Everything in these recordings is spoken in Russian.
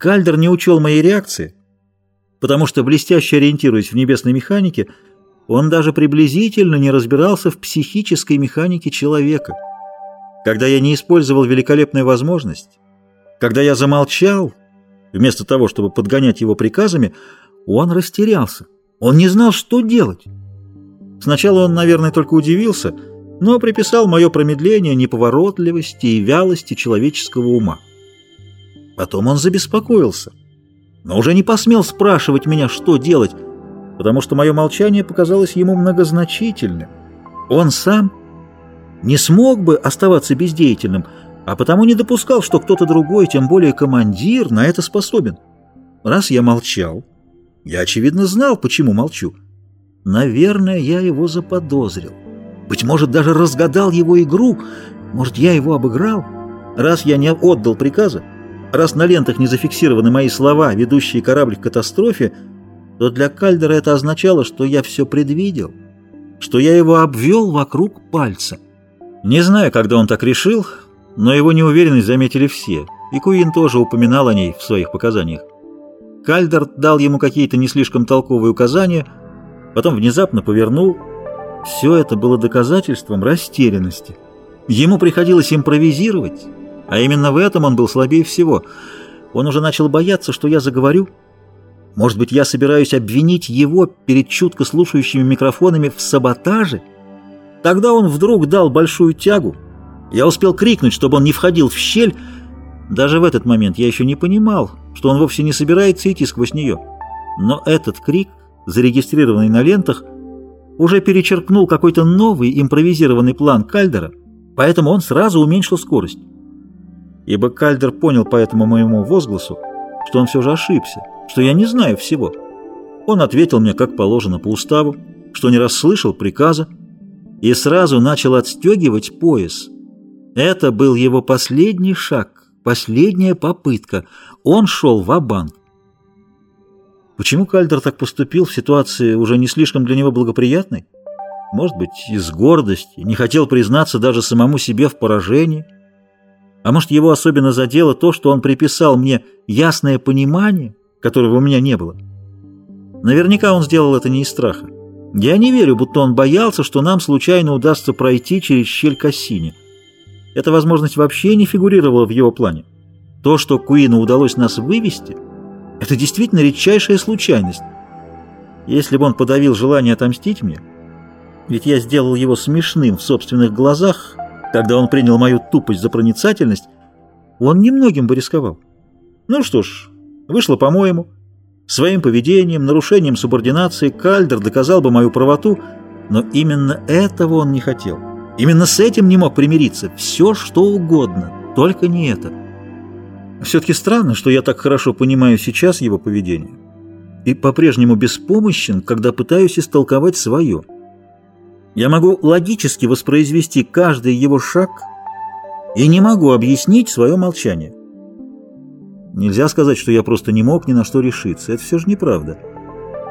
Кальдер не учел моей реакции, потому что, блестяще ориентируясь в небесной механике, он даже приблизительно не разбирался в психической механике человека. Когда я не использовал великолепную возможность, когда я замолчал, вместо того, чтобы подгонять его приказами, он растерялся. Он не знал, что делать. Сначала он, наверное, только удивился, но приписал мое промедление неповоротливости и вялости человеческого ума. Потом он забеспокоился, но уже не посмел спрашивать меня, что делать, потому что мое молчание показалось ему многозначительным. Он сам не смог бы оставаться бездеятельным, а потому не допускал, что кто-то другой, тем более командир, на это способен. Раз я молчал, я, очевидно, знал, почему молчу. Наверное, я его заподозрил. Быть может, даже разгадал его игру. Может, я его обыграл? Раз я не отдал приказа, Раз на лентах не зафиксированы мои слова, ведущие корабль к катастрофе, то для Кальдера это означало, что я все предвидел, что я его обвел вокруг пальца. Не знаю, когда он так решил, но его неуверенность заметили все, и Куин тоже упоминал о ней в своих показаниях. Кальдер дал ему какие-то не слишком толковые указания, потом внезапно повернул. Все это было доказательством растерянности. Ему приходилось импровизировать, а именно в этом он был слабее всего. Он уже начал бояться, что я заговорю. Может быть, я собираюсь обвинить его перед чутко слушающими микрофонами в саботаже? Тогда он вдруг дал большую тягу. Я успел крикнуть, чтобы он не входил в щель. Даже в этот момент я еще не понимал, что он вовсе не собирается идти сквозь нее. Но этот крик, зарегистрированный на лентах, уже перечеркнул какой-то новый импровизированный план Кальдера, поэтому он сразу уменьшил скорость ибо Кальдер понял по этому моему возгласу, что он все же ошибся, что я не знаю всего. Он ответил мне, как положено по уставу, что не расслышал приказа, и сразу начал отстегивать пояс. Это был его последний шаг, последняя попытка. Он шел в банк Почему Кальдер так поступил в ситуации уже не слишком для него благоприятной? Может быть, из гордости, не хотел признаться даже самому себе в поражении – а может, его особенно задело то, что он приписал мне ясное понимание, которого у меня не было? Наверняка он сделал это не из страха. Я не верю, будто он боялся, что нам случайно удастся пройти через щель Кассини. Эта возможность вообще не фигурировала в его плане. То, что Куину удалось нас вывести, это действительно редчайшая случайность. Если бы он подавил желание отомстить мне, ведь я сделал его смешным в собственных глазах, когда он принял мою тупость за проницательность, он немногим бы рисковал. Ну что ж, вышло по-моему. Своим поведением, нарушением субординации Кальдер доказал бы мою правоту, но именно этого он не хотел. Именно с этим не мог примириться. Все, что угодно, только не это. Все-таки странно, что я так хорошо понимаю сейчас его поведение и по-прежнему беспомощен, когда пытаюсь истолковать свое. Я могу логически воспроизвести каждый его шаг и не могу объяснить свое молчание. Нельзя сказать, что я просто не мог ни на что решиться. Это все же неправда.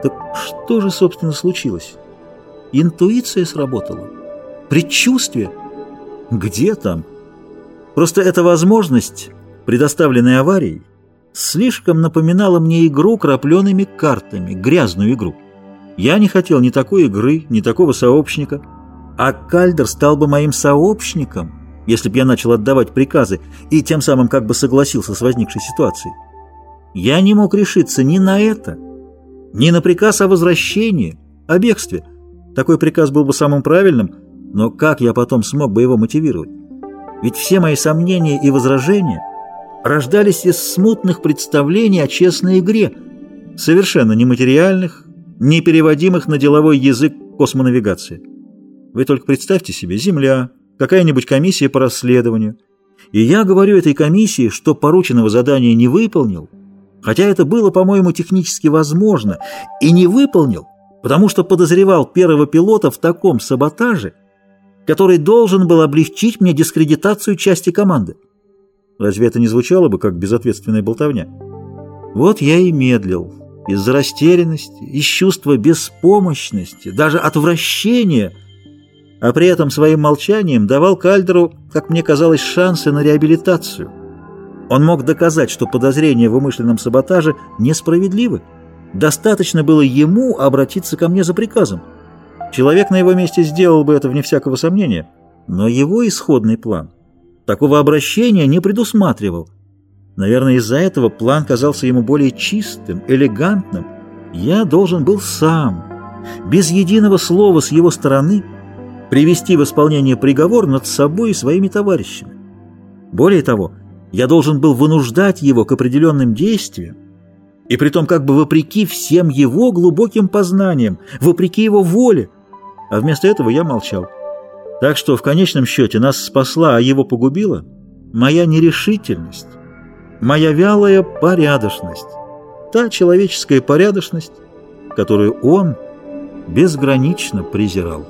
Так что же, собственно, случилось? Интуиция сработала? Предчувствие? Где там? Просто эта возможность, предоставленная аварией, слишком напоминала мне игру крапленными картами, грязную игру. Я не хотел ни такой игры, ни такого сообщника. А Кальдер стал бы моим сообщником, если бы я начал отдавать приказы и тем самым как бы согласился с возникшей ситуацией. Я не мог решиться ни на это, ни на приказ о возвращении, о бегстве. Такой приказ был бы самым правильным, но как я потом смог бы его мотивировать? Ведь все мои сомнения и возражения рождались из смутных представлений о честной игре, совершенно нематериальных, непереводимых на деловой язык космонавигации. Вы только представьте себе, Земля, какая-нибудь комиссия по расследованию. И я говорю этой комиссии, что порученного задания не выполнил, хотя это было, по-моему, технически возможно, и не выполнил, потому что подозревал первого пилота в таком саботаже, который должен был облегчить мне дискредитацию части команды. Разве это не звучало бы как безответственная болтовня? Вот я и медлил из-за растерянности, из чувства беспомощности, даже отвращения, а при этом своим молчанием давал Кальдеру, как мне казалось, шансы на реабилитацию. Он мог доказать, что подозрения в умышленном саботаже несправедливы. Достаточно было ему обратиться ко мне за приказом. Человек на его месте сделал бы это вне всякого сомнения, но его исходный план такого обращения не предусматривал. Наверное, из-за этого план казался ему более чистым, элегантным. Я должен был сам, без единого слова с его стороны, привести в исполнение приговор над собой и своими товарищами. Более того, я должен был вынуждать его к определенным действиям, и притом как бы вопреки всем его глубоким познаниям, вопреки его воле, а вместо этого я молчал. Так что в конечном счете нас спасла, а его погубила моя нерешительность, моя вялая порядочность, та человеческая порядочность, которую он безгранично презирал.